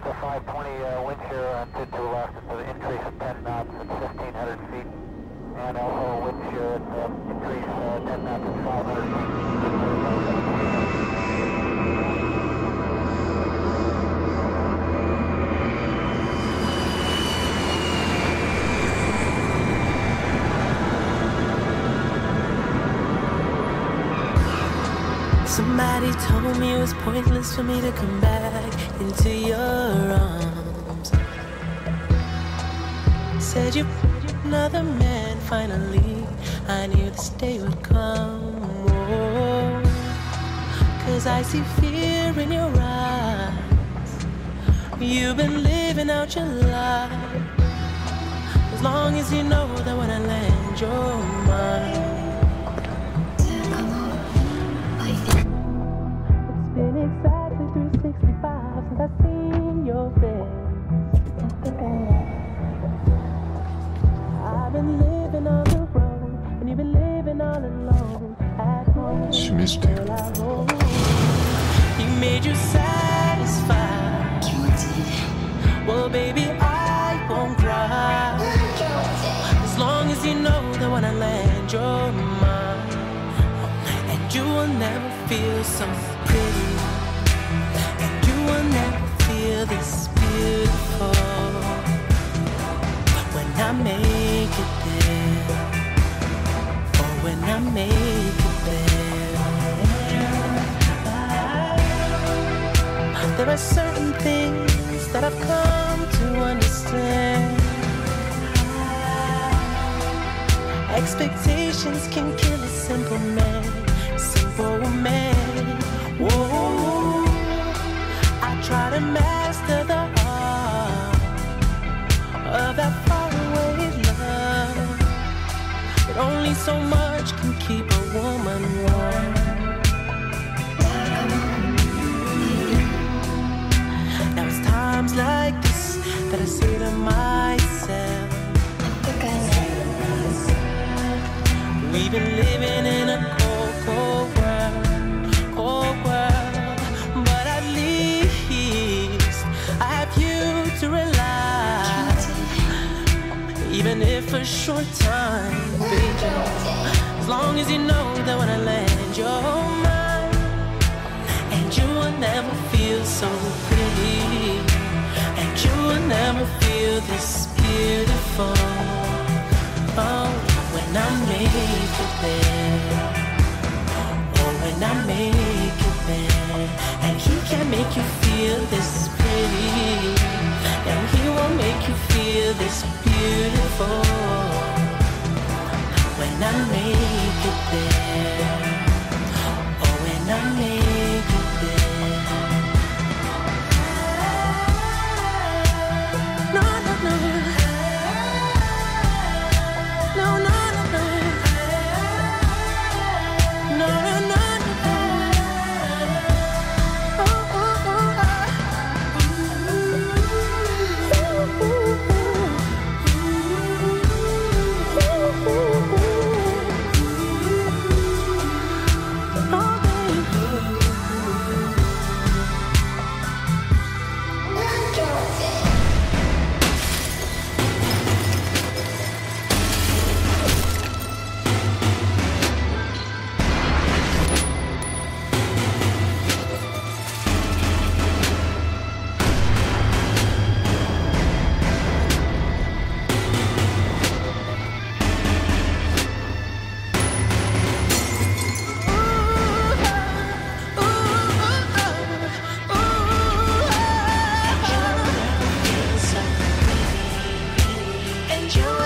to 520 uh, wind shear on 22 left. It's an increase of 10 knots at 1,500 feet. And also wind shear at uh, increase uh, 10 knots at 500 feet. Somebody told me it was pointless for me to come back into your arms. Said you another man finally. I knew this day would come. Oh, Cause I see fear in your eyes. You've been living out your life. As long as you know that when I land, you're mine. It's been exactly 365 since I seen your face. I've been living on the road, and you've been living all alone at home. She missed you. Well, I hope He made you satisfied. Well, baby, I won't cry. As long as you know that when I land, you're mine. And you will never feel so pretty. Expectations can kill a simple man, only so much can keep a woman warm. Now it's times like this that I say to myself. We've been living in short time. As long as you know that when I land, you're mine. And you will never feel so pretty. And you will never feel this beautiful. Oh, when I make it there. Oh, when I make it there. And he can make you feel this enjoy.